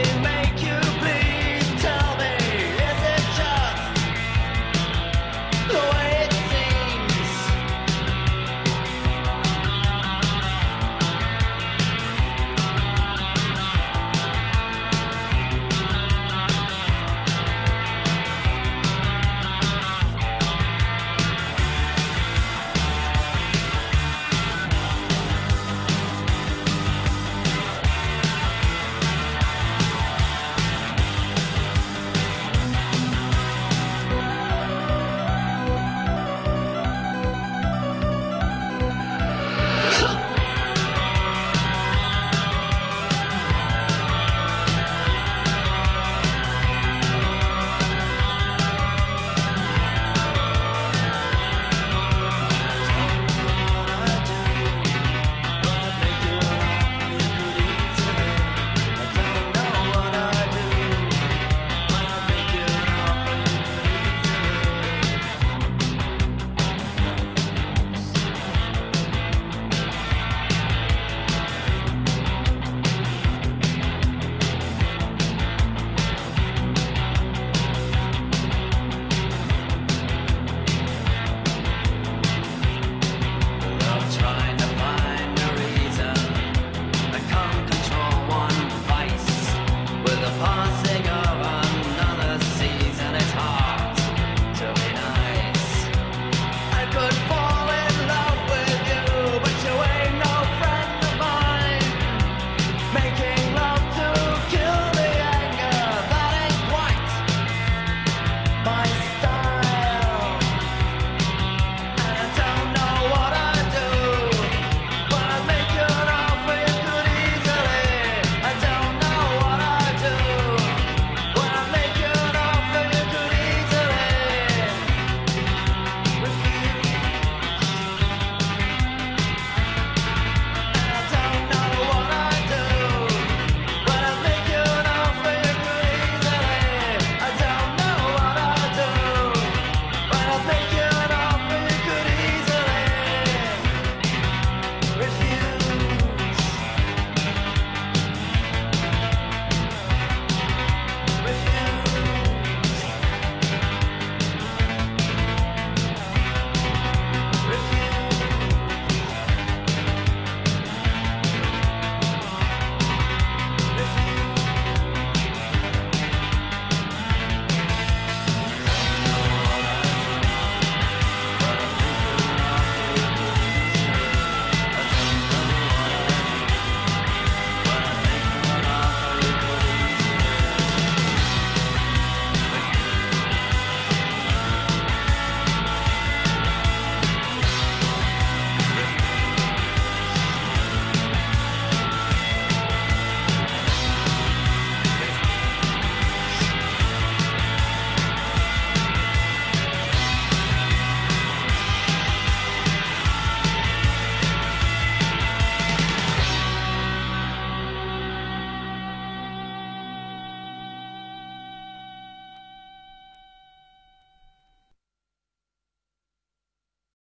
it.